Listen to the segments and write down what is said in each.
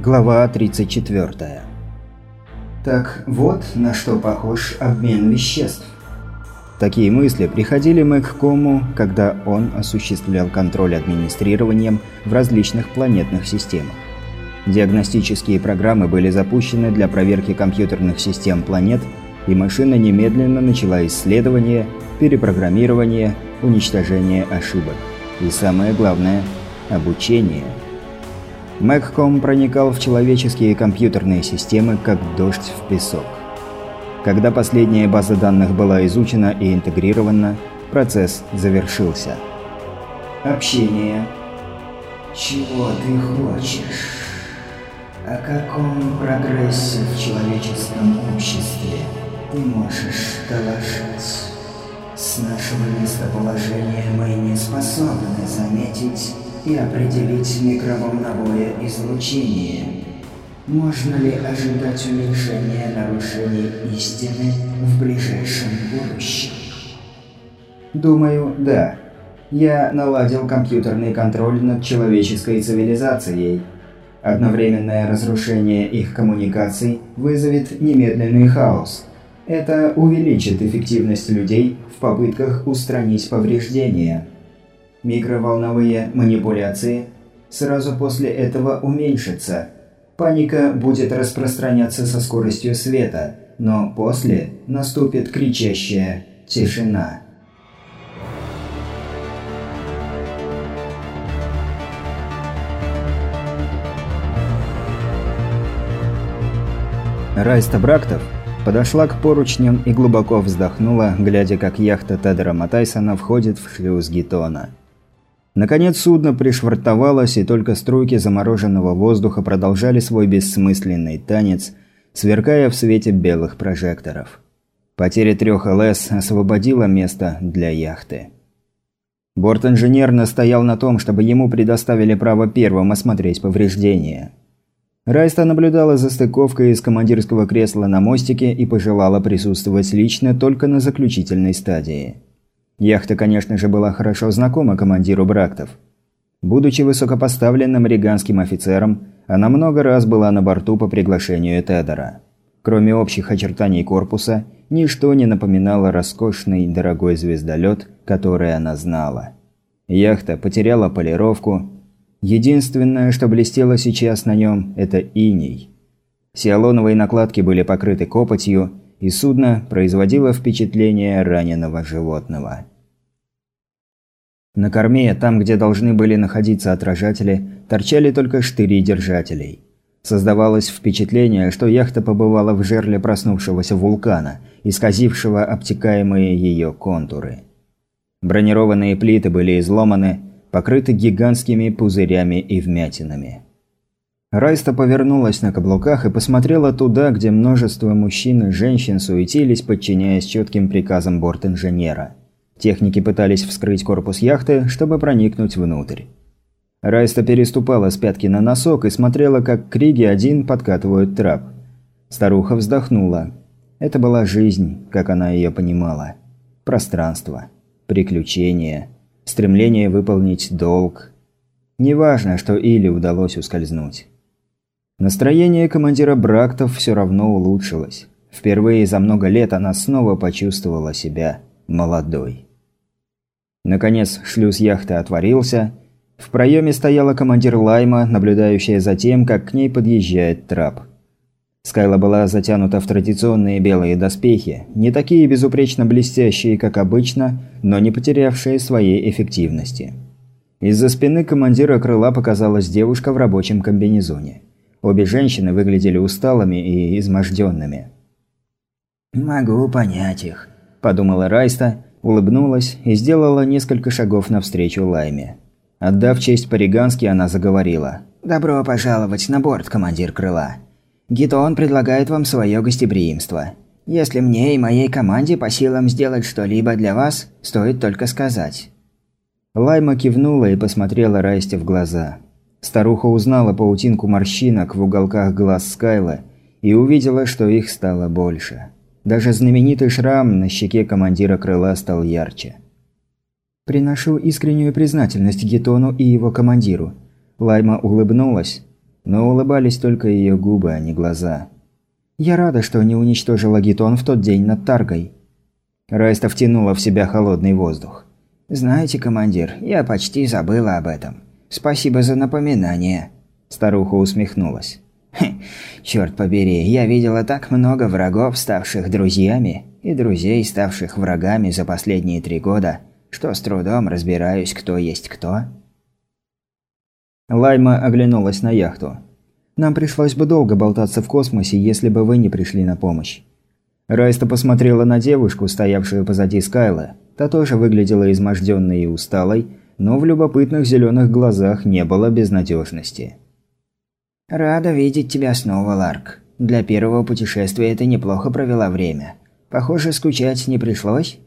Глава 34. Так вот, на что похож обмен веществ. Такие мысли приходили Мэгкому, когда он осуществлял контроль администрированием в различных планетных системах. Диагностические программы были запущены для проверки компьютерных систем планет, и машина немедленно начала исследование, перепрограммирование, уничтожение ошибок. И самое главное – обучение. Мэгком проникал в человеческие компьютерные системы, как дождь в песок. Когда последняя база данных была изучена и интегрирована, процесс завершился. Общение. Чего ты хочешь? О каком прогрессе в человеческом обществе ты можешь доложить? С нашего местоположения мы не способны заметить и определить микроволновое излучение. Можно ли ожидать уменьшения нарушений истины в ближайшем будущем? Думаю, да. Я наладил компьютерный контроль над человеческой цивилизацией. Одновременное разрушение их коммуникаций вызовет немедленный хаос. Это увеличит эффективность людей в попытках устранить повреждения. Микроволновые манипуляции сразу после этого уменьшатся. Паника будет распространяться со скоростью света, но после наступит кричащая тишина. Райста Брактов подошла к поручням и глубоко вздохнула, глядя, как яхта Тедера Матайсона входит в шлюз Гитона. Наконец судно пришвартовалось, и только струйки замороженного воздуха продолжали свой бессмысленный танец, сверкая в свете белых прожекторов. Потеря трех ЛС освободила место для яхты. Борт-инженер настоял на том, чтобы ему предоставили право первым осмотреть повреждения. Райста наблюдала за стыковкой из командирского кресла на мостике и пожелала присутствовать лично только на заключительной стадии. Яхта, конечно же, была хорошо знакома командиру Брактов. Будучи высокопоставленным риганским офицером, она много раз была на борту по приглашению Тедера. Кроме общих очертаний корпуса, ничто не напоминало роскошный дорогой звездолет, который она знала. Яхта потеряла полировку, Единственное, что блестело сейчас на нем, это иней. Сиалоновые накладки были покрыты копотью, и судно производило впечатление раненого животного. На корме, там, где должны были находиться отражатели, торчали только штыри держателей. Создавалось впечатление, что яхта побывала в жерле проснувшегося вулкана, исказившего обтекаемые ее контуры. Бронированные плиты были изломаны, покрыты гигантскими пузырями и вмятинами. Райста повернулась на каблуках и посмотрела туда, где множество мужчин и женщин суетились, подчиняясь четким приказам борт-инженера. Техники пытались вскрыть корпус яхты, чтобы проникнуть внутрь. Райста переступала с пятки на носок и смотрела, как Криги один подкатывают трап. Старуха вздохнула. Это была жизнь, как она ее понимала. Пространство. Приключения стремление выполнить долг. Неважно, что Иле удалось ускользнуть. Настроение командира Брактов все равно улучшилось. Впервые за много лет она снова почувствовала себя молодой. Наконец шлюз яхты отворился. В проеме стояла командир Лайма, наблюдающая за тем, как к ней подъезжает трап. Скайла была затянута в традиционные белые доспехи, не такие безупречно блестящие, как обычно, но не потерявшие своей эффективности. Из-за спины командира крыла показалась девушка в рабочем комбинезоне. Обе женщины выглядели усталыми и изможденными. «Могу понять их», – подумала Райста, улыбнулась и сделала несколько шагов навстречу Лайме. Отдав честь по-ригански, она заговорила. «Добро пожаловать на борт, командир крыла. Гитон предлагает вам свое гостеприимство. Если мне и моей команде по силам сделать что-либо для вас, стоит только сказать». Лайма кивнула и посмотрела Райсте в глаза. Старуха узнала паутинку морщинок в уголках глаз Скайла и увидела, что их стало больше. Даже знаменитый шрам на щеке командира крыла стал ярче. «Приношу искреннюю признательность Гетону и его командиру». Лайма улыбнулась, Но улыбались только ее губы, а не глаза. «Я рада, что не уничтожила Гитон в тот день над Таргой». Райста втянула в себя холодный воздух. «Знаете, командир, я почти забыла об этом. Спасибо за напоминание». Старуха усмехнулась. Черт побери, я видела так много врагов, ставших друзьями, и друзей, ставших врагами за последние три года, что с трудом разбираюсь, кто есть кто. Лайма оглянулась на яхту. «Нам пришлось бы долго болтаться в космосе, если бы вы не пришли на помощь». Райста посмотрела на девушку, стоявшую позади Скайла. Та тоже выглядела изможденной и усталой, но в любопытных зеленых глазах не было безнадежности. «Рада видеть тебя снова, Ларк. Для первого путешествия ты неплохо провела время. Похоже, скучать не пришлось?»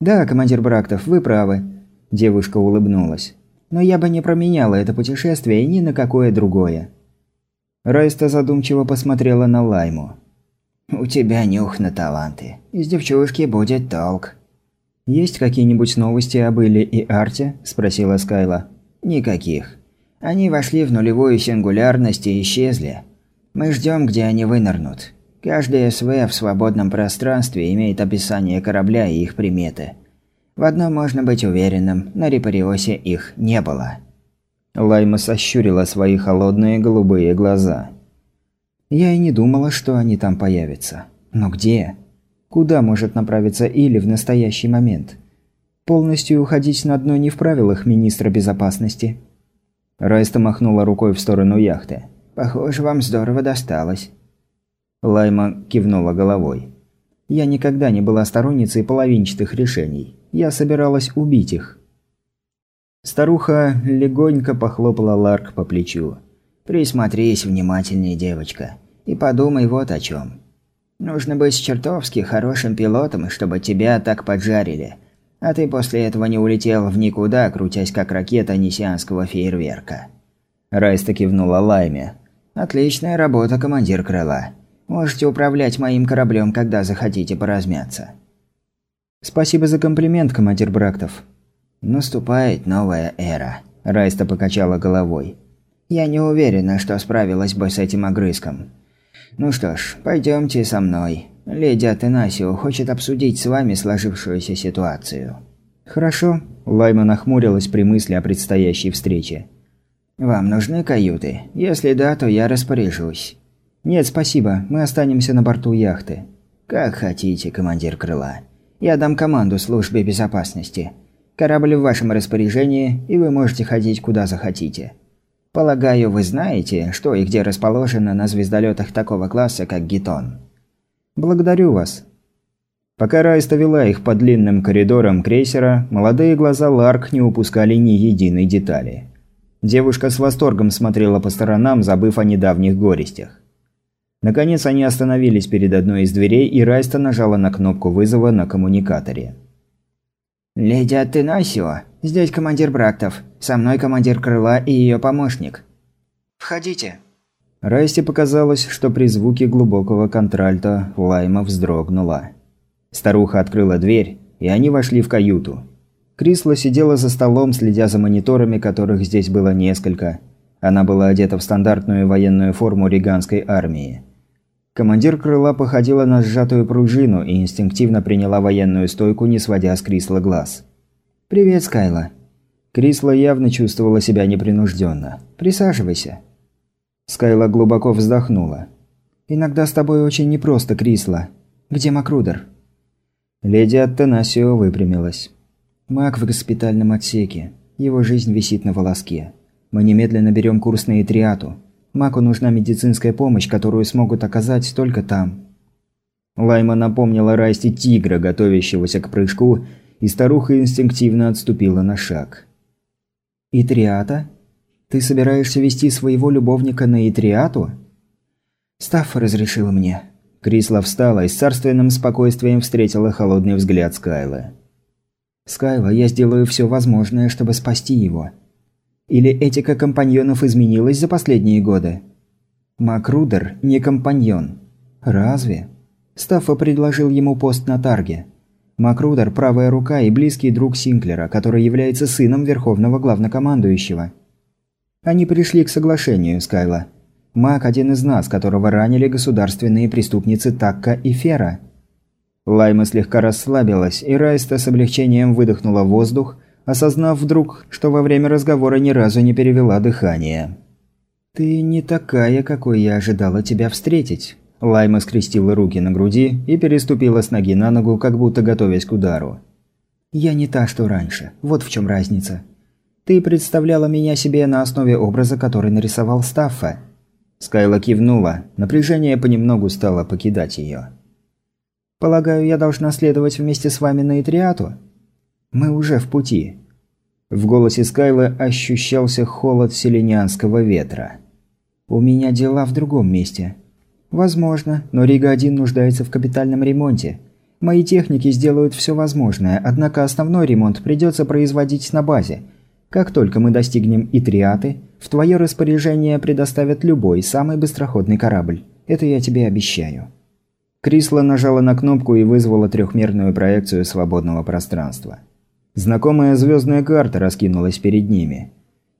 «Да, командир Брактов, вы правы», – девушка улыбнулась. «Но я бы не променяла это путешествие ни на какое другое». Райста задумчиво посмотрела на Лайму. «У тебя нюх на таланты. Из девчушки будет толк». «Есть какие-нибудь новости об Иле и Арте?» – спросила Скайла. «Никаких. Они вошли в нулевую сингулярность и исчезли. Мы ждем, где они вынырнут. Каждый СВ в свободном пространстве имеет описание корабля и их приметы. В одном можно быть уверенным, на Репариосе их не было. Лайма сощурила свои холодные голубые глаза. Я и не думала, что они там появятся. Но где? Куда может направиться Или в настоящий момент? Полностью уходить на дно не в правилах министра безопасности. Райста махнула рукой в сторону яхты. «Похоже, вам здорово досталось». Лайма кивнула головой. «Я никогда не была сторонницей половинчатых решений. Я собиралась убить их». Старуха легонько похлопала Ларк по плечу. «Присмотрись внимательнее, девочка, и подумай вот о чем. Нужно быть чертовски хорошим пилотом, чтобы тебя так поджарили, а ты после этого не улетел в никуда, крутясь как ракета несианского фейерверка». Райста кивнула Лайме. «Отличная работа, командир крыла. Можете управлять моим кораблем, когда захотите поразмяться». «Спасибо за комплимент, командир Брактов». «Наступает новая эра», – Райста покачала головой. «Я не уверена, что справилась бы с этим огрызком. Ну что ж, пойдемте со мной. Леди Атенасио хочет обсудить с вами сложившуюся ситуацию». «Хорошо», – Лайма нахмурилась при мысли о предстоящей встрече. «Вам нужны каюты? Если да, то я распоряжусь». «Нет, спасибо. Мы останемся на борту яхты». «Как хотите, командир крыла. Я дам команду службе безопасности. Корабль в вашем распоряжении, и вы можете ходить куда захотите. Полагаю, вы знаете, что и где расположено на звездолетах такого класса, как Гитон». «Благодарю вас». Пока Райста вела их по длинным коридорам крейсера, молодые глаза Ларк не упускали ни единой детали. Девушка с восторгом смотрела по сторонам, забыв о недавних горестях. Наконец они остановились перед одной из дверей, и Райста нажала на кнопку вызова на коммуникаторе. «Леди Аттенасио, здесь командир Брактов. Со мной командир крыла и ее помощник». «Входите». Райсте показалось, что при звуке глубокого контральта Лайма вздрогнула. Старуха открыла дверь, и они вошли в каюту. Крисла сидела за столом, следя за мониторами, которых здесь было несколько. Она была одета в стандартную военную форму риганской армии. Командир крыла походила на сжатую пружину и инстинктивно приняла военную стойку, не сводя с Крисла глаз. «Привет, Скайла». Крисла явно чувствовала себя непринужденно. «Присаживайся». Скайла глубоко вздохнула. «Иногда с тобой очень непросто, Крисла. Где Макрудер?» Леди Аттенасио выпрямилась. «Мак в госпитальном отсеке. Его жизнь висит на волоске. Мы немедленно берем курс на Итриату. Маку нужна медицинская помощь, которую смогут оказать только там. Лайма напомнила Расти тигра, готовящегося к прыжку, и старуха инстинктивно отступила на шаг. «Итриата? Ты собираешься вести своего любовника на Итриату?» «Стаффа разрешила мне». Крисла встала и с царственным спокойствием встретила холодный взгляд Скайла. «Скайла, я сделаю все возможное, чтобы спасти его. Или этика компаньонов изменилась за последние годы? Макрудер не компаньон. Разве? Стаффа предложил ему пост на Тарге. Макрудер – правая рука и близкий друг Синклера, который является сыном Верховного Главнокомандующего. Они пришли к соглашению, Скайла. Маг один из нас, которого ранили государственные преступницы Такка и Фера. Лайма слегка расслабилась, и Райста с облегчением выдохнула воздух, осознав вдруг, что во время разговора ни разу не перевела дыхание. «Ты не такая, какой я ожидала тебя встретить». Лайма скрестила руки на груди и переступила с ноги на ногу, как будто готовясь к удару. «Я не та, что раньше. Вот в чем разница. Ты представляла меня себе на основе образа, который нарисовал Стаффа». Скайла кивнула. Напряжение понемногу стало покидать ее. «Полагаю, я должна следовать вместе с вами на Итриату?» «Мы уже в пути». В голосе Скайлы ощущался холод селенянского ветра. «У меня дела в другом месте». «Возможно, но Рига-1 нуждается в капитальном ремонте. Мои техники сделают все возможное, однако основной ремонт придется производить на базе. Как только мы достигнем Итриаты, в твое распоряжение предоставят любой, самый быстроходный корабль. Это я тебе обещаю». Крисла нажала на кнопку и вызвала трехмерную проекцию свободного пространства. Знакомая звездная карта раскинулась перед ними.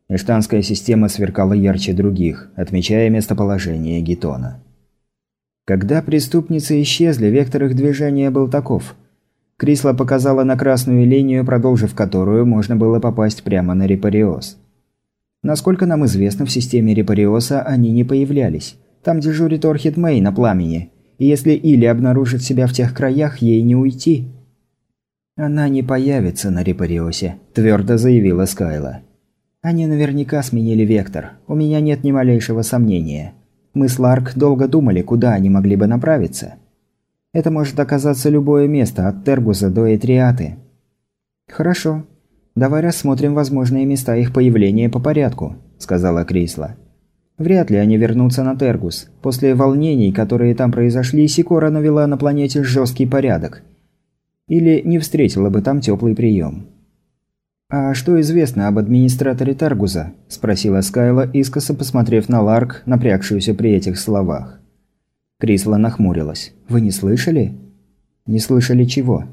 Эштанская система сверкала ярче других, отмечая местоположение Гетона. Когда преступницы исчезли, вектор их движения был таков. Крисла показала на красную линию, продолжив которую можно было попасть прямо на Репариос. Насколько нам известно, в системе Репариоса они не появлялись. Там дежурит Орхид Мэй на пламени. И если Или обнаружит себя в тех краях, ей не уйти. «Она не появится на Репариосе», – твердо заявила Скайла. «Они наверняка сменили вектор. У меня нет ни малейшего сомнения. Мы с Ларк долго думали, куда они могли бы направиться. Это может оказаться любое место, от Тергуса до Этриаты. «Хорошо. Давай рассмотрим возможные места их появления по порядку», – сказала Крисла. «Вряд ли они вернутся на Тергус. После волнений, которые там произошли, Сикора навела на планете жесткий порядок. Или не встретила бы там теплый прием. «А что известно об администраторе Таргуза?» – спросила Скайла, искоса посмотрев на Ларк, напрягшуюся при этих словах. Крисла нахмурилась. «Вы не слышали?» «Не слышали чего?»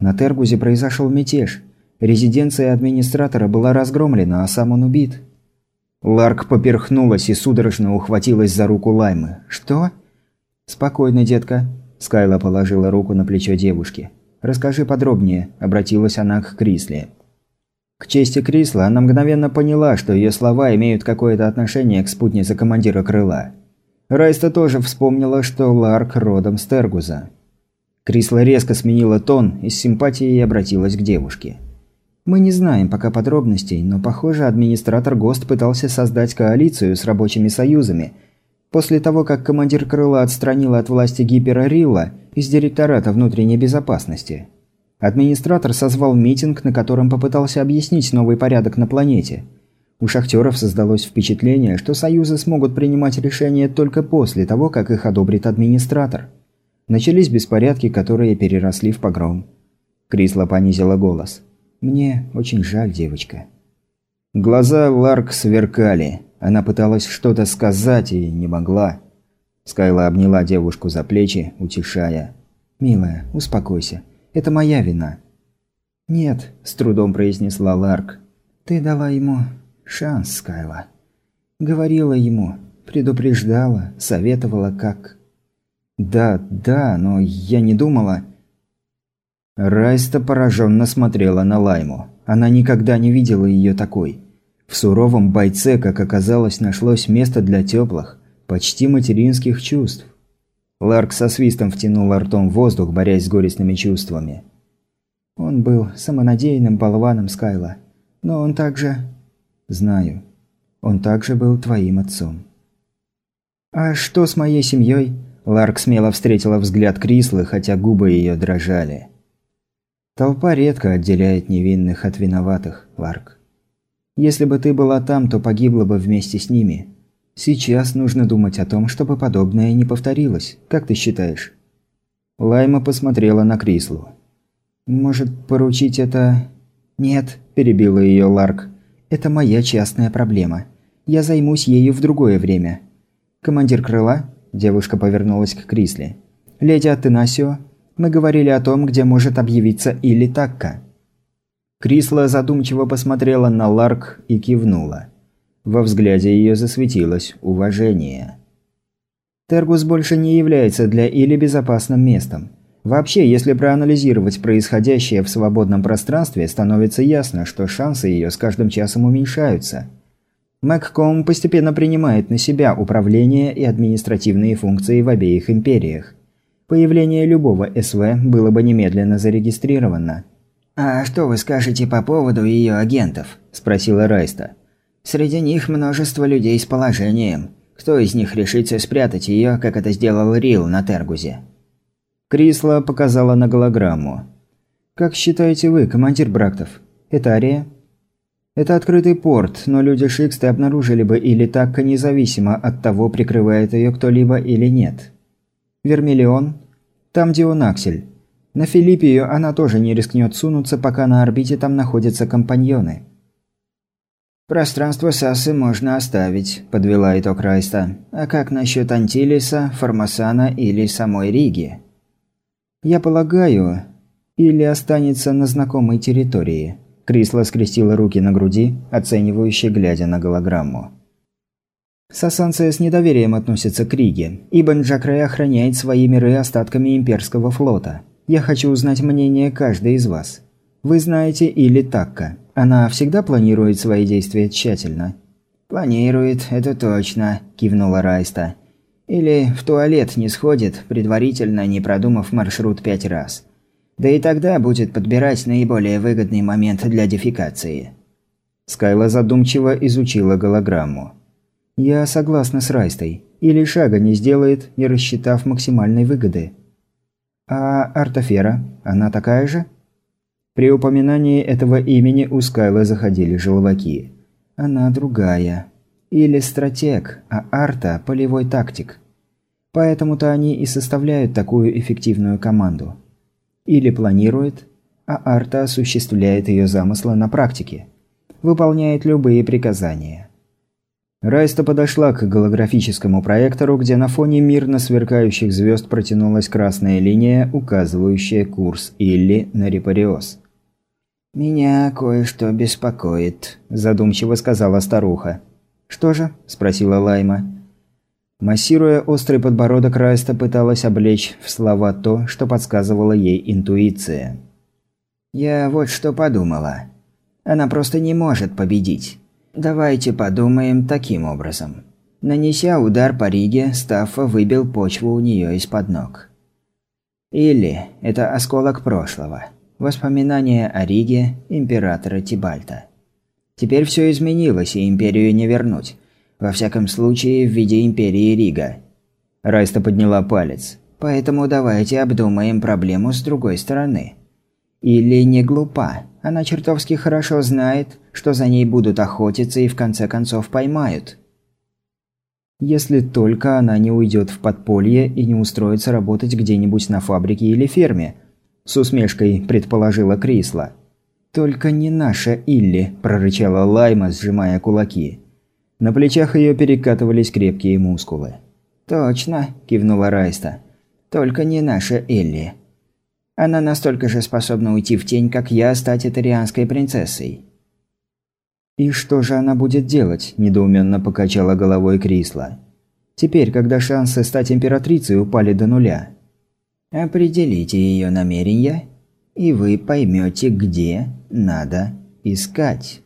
«На Тергузе произошел мятеж. Резиденция администратора была разгромлена, а сам он убит». Ларк поперхнулась и судорожно ухватилась за руку Лаймы. «Что?» «Спокойно, детка». Скайла положила руку на плечо девушки. «Расскажи подробнее», – обратилась она к Крисле. К чести Крисла, она мгновенно поняла, что ее слова имеют какое-то отношение к спутнице командира крыла. Райста тоже вспомнила, что Ларк родом с Тергуза. Крисла резко сменила тон и с симпатией обратилась к девушке. «Мы не знаем пока подробностей, но, похоже, администратор ГОСТ пытался создать коалицию с рабочими союзами. После того, как командир крыла отстранила от власти Гипера Рилла из Директората внутренней безопасности. Администратор созвал митинг, на котором попытался объяснить новый порядок на планете. У шахтеров создалось впечатление, что союзы смогут принимать решения только после того, как их одобрит администратор. Начались беспорядки, которые переросли в погром. Крисла понизила голос. «Мне очень жаль, девочка». Глаза Ларк сверкали. Она пыталась что-то сказать и не могла. Скайла обняла девушку за плечи, утешая. «Милая, успокойся. Это моя вина». «Нет», – с трудом произнесла Ларк. «Ты дала ему шанс, Скайла. Говорила ему, предупреждала, советовала как...» «Да, да, но я не думала...» Райста пораженно смотрела на Лайму. Она никогда не видела ее такой. В суровом бойце, как оказалось, нашлось место для теплых, почти материнских чувств. Ларк со свистом втянул ртом воздух, борясь с горестными чувствами. Он был самонадеянным болваном Скайла. Но он также... Знаю. Он также был твоим отцом. «А что с моей семьей?» Ларк смело встретила взгляд Крислы, хотя губы ее дрожали. «Толпа редко отделяет невинных от виноватых, Ларк. Если бы ты была там, то погибла бы вместе с ними. Сейчас нужно думать о том, чтобы подобное не повторилось. Как ты считаешь?» Лайма посмотрела на Крислу. «Может, поручить это...» «Нет», – перебила ее Ларк. «Это моя частная проблема. Я займусь ею в другое время». «Командир крыла?» – девушка повернулась к Крисле. «Леди Атенасио, мы говорили о том, где может объявиться Или Такка». Крисла задумчиво посмотрела на Ларк и кивнула. Во взгляде ее засветилось уважение. Тергус больше не является для Или безопасным местом. Вообще, если проанализировать происходящее в свободном пространстве, становится ясно, что шансы ее с каждым часом уменьшаются. Мэгком постепенно принимает на себя управление и административные функции в обеих империях. Появление любого СВ было бы немедленно зарегистрировано. «А что вы скажете по поводу ее агентов?» – спросила Райста. «Среди них множество людей с положением. Кто из них решится спрятать ее, как это сделал Рил на Тергузе?» Крисла показала на голограмму. «Как считаете вы, командир Брактов? Это Ария?» «Это открытый порт, но люди Шиксты обнаружили бы или Такка независимо от того, прикрывает ее кто-либо или нет. Вермиллион? Там Дионаксель. На Филиппию она тоже не рискнет сунуться, пока на орбите там находятся компаньоны». «Пространство Сасы можно оставить», – подвела итог Райста. «А как насчет Антилиса, Формасана или самой Риги?» «Я полагаю, или останется на знакомой территории». Крисла скрестила руки на груди, оценивающе глядя на голограмму. Сасанция с недоверием относится к Риге. Ибн Джакре охраняет свои миры остатками имперского флота. Я хочу узнать мнение каждой из вас. Вы знаете или Такка. Она всегда планирует свои действия тщательно? «Планирует, это точно», – кивнула Райста. Или в туалет не сходит, предварительно не продумав маршрут пять раз. Да и тогда будет подбирать наиболее выгодный момент для дефекации. Скайла задумчиво изучила голограмму. «Я согласна с Райстой. Или шага не сделает, не рассчитав максимальной выгоды». «А Артофера? Она такая же?» При упоминании этого имени у Скайла заходили желваки. «Она другая. Или стратег, а Арта – полевой тактик. Поэтому-то они и составляют такую эффективную команду. Или планирует, а Арта осуществляет ее замыслы на практике. Выполняет любые приказания. Райста подошла к голографическому проектору, где на фоне мирно сверкающих звезд протянулась красная линия, указывающая курс Илли на Репариос. «Меня кое-что беспокоит», – задумчиво сказала старуха. «Что же?» – спросила Лайма. Массируя острый подбородок, Райста пыталась облечь в слова то, что подсказывала ей интуиция. «Я вот что подумала. Она просто не может победить. Давайте подумаем таким образом. Нанеся удар по Риге, Стаффа выбил почву у нее из-под ног. Или это осколок прошлого. Воспоминания о Риге императора Тибальта. Теперь все изменилось, и империю не вернуть. Во всяком случае, в виде империи Рига. Райста подняла палец. Поэтому давайте обдумаем проблему с другой стороны. Или не глупа. Она чертовски хорошо знает, что за ней будут охотиться и в конце концов поймают. Если только она не уйдет в подполье и не устроится работать где-нибудь на фабрике или ферме, с усмешкой предположила Крисла. «Только не наша Илли», – прорычала Лайма, сжимая кулаки. На плечах ее перекатывались крепкие мускулы. «Точно», – кивнула Райста. «Только не наша Илли. Она настолько же способна уйти в тень, как я, стать этарианской принцессой». «И что же она будет делать?» – недоуменно покачала головой Крисла. «Теперь, когда шансы стать императрицей упали до нуля». «Определите ее намерения, и вы поймете, где надо искать.